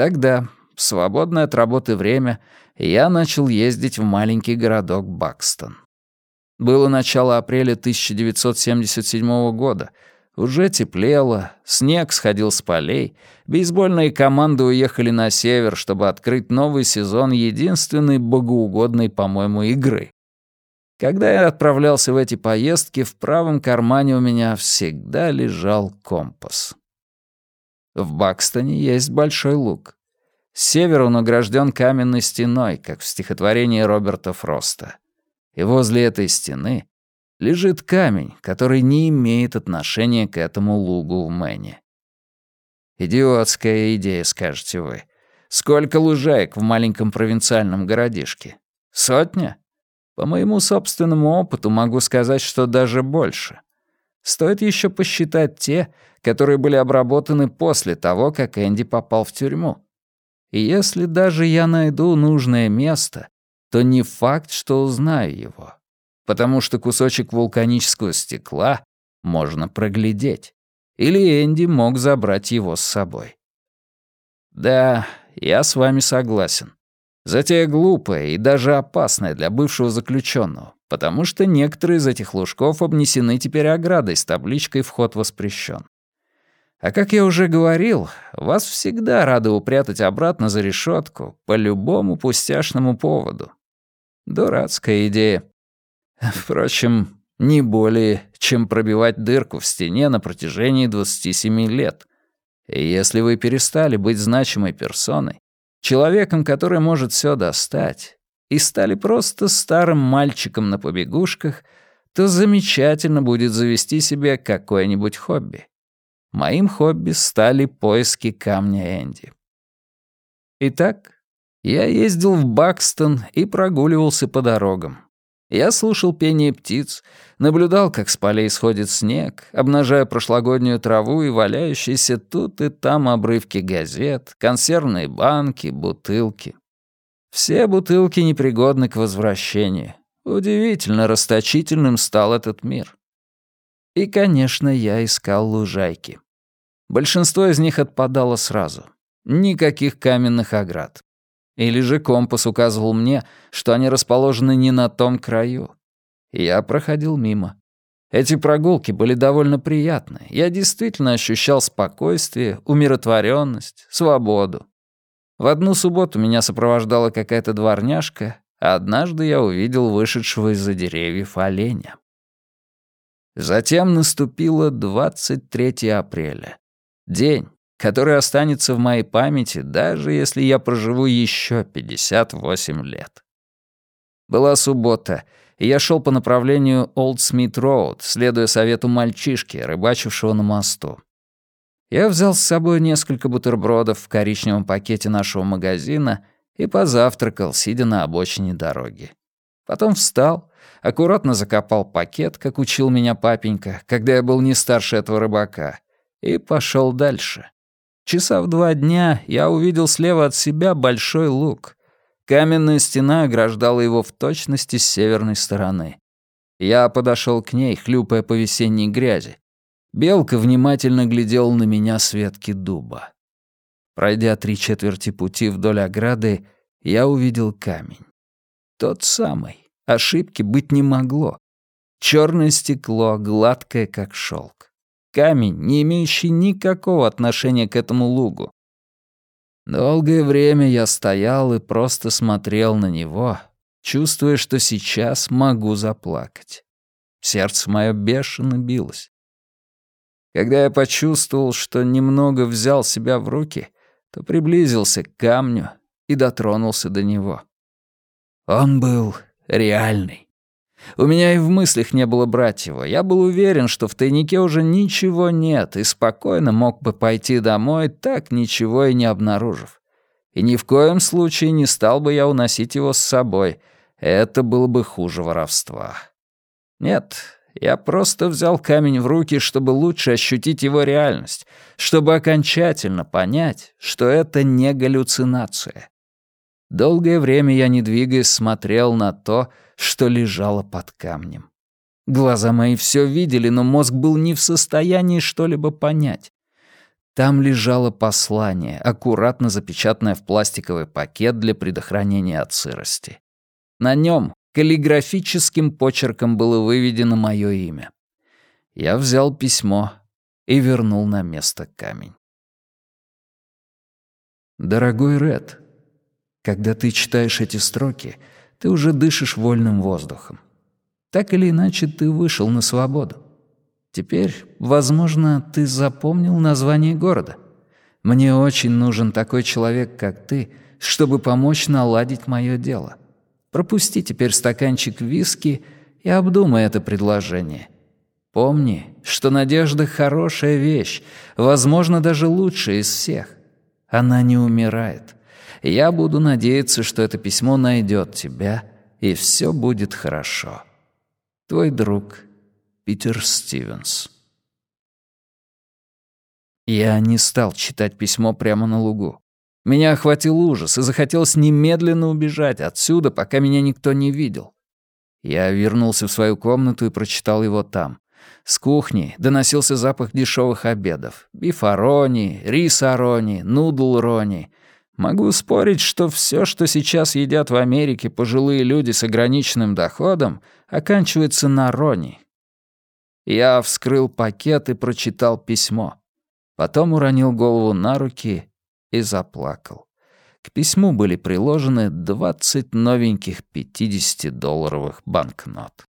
Тогда, в свободное от работы время, я начал ездить в маленький городок Бакстон. Было начало апреля 1977 года. Уже теплело, снег сходил с полей, бейсбольные команды уехали на север, чтобы открыть новый сезон единственной богоугодной, по-моему, игры. Когда я отправлялся в эти поездки, в правом кармане у меня всегда лежал компас. В Бакстоне есть большой луг. С севера он огражден каменной стеной, как в стихотворении Роберта Фроста. И возле этой стены лежит камень, который не имеет отношения к этому лугу в Мэне. Идиотская идея, скажете вы. Сколько лужаек в маленьком провинциальном городишке? Сотня? По моему собственному опыту могу сказать, что даже больше. Стоит еще посчитать те, которые были обработаны после того, как Энди попал в тюрьму. И если даже я найду нужное место, то не факт, что узнаю его, потому что кусочек вулканического стекла можно проглядеть. Или Энди мог забрать его с собой. Да, я с вами согласен. Затея глупая и даже опасная для бывшего заключенного, потому что некоторые из этих лужков обнесены теперь оградой с табличкой «Вход воспрещен». А как я уже говорил, вас всегда рады упрятать обратно за решетку по любому пустяшному поводу. Дурацкая идея. Впрочем, не более, чем пробивать дырку в стене на протяжении 27 лет. И если вы перестали быть значимой персоной, человеком, который может все достать, и стали просто старым мальчиком на побегушках, то замечательно будет завести себе какое-нибудь хобби. Моим хобби стали поиски камня Энди. Итак, я ездил в Бакстон и прогуливался по дорогам. Я слушал пение птиц, наблюдал, как с полей сходит снег, обнажая прошлогоднюю траву и валяющиеся тут и там обрывки газет, консервные банки, бутылки. Все бутылки непригодны к возвращению. Удивительно расточительным стал этот мир. И, конечно, я искал лужайки. Большинство из них отпадало сразу. Никаких каменных оград. Или же компас указывал мне, что они расположены не на том краю. Я проходил мимо. Эти прогулки были довольно приятны. Я действительно ощущал спокойствие, умиротворенность, свободу. В одну субботу меня сопровождала какая-то дворняжка, а однажды я увидел вышедшего из-за деревьев оленя. Затем наступило 23 апреля. День, который останется в моей памяти, даже если я проживу еще 58 лет. Была суббота, и я шел по направлению Олд Смит Роуд, следуя совету мальчишки, рыбачившего на мосту. Я взял с собой несколько бутербродов в коричневом пакете нашего магазина и позавтракал, сидя на обочине дороги. Потом встал, аккуратно закопал пакет, как учил меня папенька, когда я был не старше этого рыбака, и пошел дальше. Часа в два дня я увидел слева от себя большой луг. Каменная стена ограждала его в точности с северной стороны. Я подошел к ней, хлюпая по весенней грязи. Белка внимательно глядел на меня с ветки дуба. Пройдя три четверти пути вдоль ограды, я увидел камень. Тот самый. Ошибки быть не могло. Черное стекло, гладкое, как шелк камень, не имеющий никакого отношения к этому лугу. Долгое время я стоял и просто смотрел на него, чувствуя, что сейчас могу заплакать. Сердце мое бешено билось. Когда я почувствовал, что немного взял себя в руки, то приблизился к камню и дотронулся до него. Он был реальный. У меня и в мыслях не было брать его. Я был уверен, что в тайнике уже ничего нет, и спокойно мог бы пойти домой, так ничего и не обнаружив. И ни в коем случае не стал бы я уносить его с собой. Это было бы хуже воровства. Нет, я просто взял камень в руки, чтобы лучше ощутить его реальность, чтобы окончательно понять, что это не галлюцинация. Долгое время я, не двигаясь, смотрел на то, что лежало под камнем. Глаза мои все видели, но мозг был не в состоянии что-либо понять. Там лежало послание, аккуратно запечатанное в пластиковый пакет для предохранения от сырости. На нем каллиграфическим почерком было выведено мое имя. Я взял письмо и вернул на место камень. Дорогой Ред, когда ты читаешь эти строки, ты уже дышишь вольным воздухом. Так или иначе, ты вышел на свободу. Теперь, возможно, ты запомнил название города. Мне очень нужен такой человек, как ты, чтобы помочь наладить мое дело. Пропусти теперь стаканчик виски и обдумай это предложение. Помни, что надежда — хорошая вещь, возможно, даже лучшая из всех. Она не умирает. Я буду надеяться, что это письмо найдет тебя, и все будет хорошо. Твой друг Питер Стивенс. Я не стал читать письмо прямо на лугу. Меня охватил ужас, и захотелось немедленно убежать отсюда, пока меня никто не видел. Я вернулся в свою комнату и прочитал его там. С кухни доносился запах дешевых обедов. Бифарони, рисарони, нудл-рони. Могу спорить, что все, что сейчас едят в Америке пожилые люди с ограниченным доходом, оканчивается на рони. Я вскрыл пакет и прочитал письмо. Потом уронил голову на руки и заплакал. К письму были приложены 20 новеньких 50-долларовых банкнот.